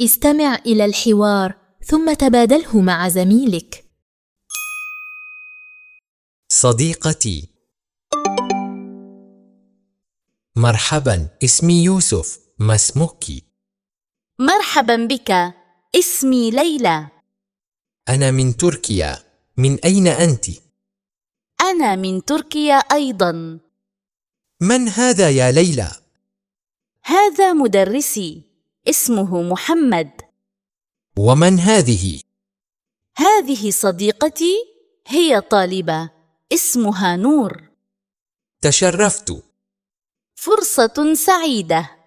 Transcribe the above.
استمع إلى الحوار ثم تبادله مع زميلك. صديقتي. مرحبا اسمي يوسف ما اسمك؟ مرحبا بك اسمي ليلى. أنا من تركيا من أين أنت؟ أنا من تركيا أيضا. من هذا يا ليلى؟ هذا مدرسي. اسمه محمد. ومن هذه؟ هذه صديقتي هي طالبة اسمها نور. تشرفت. فرصة سعيدة.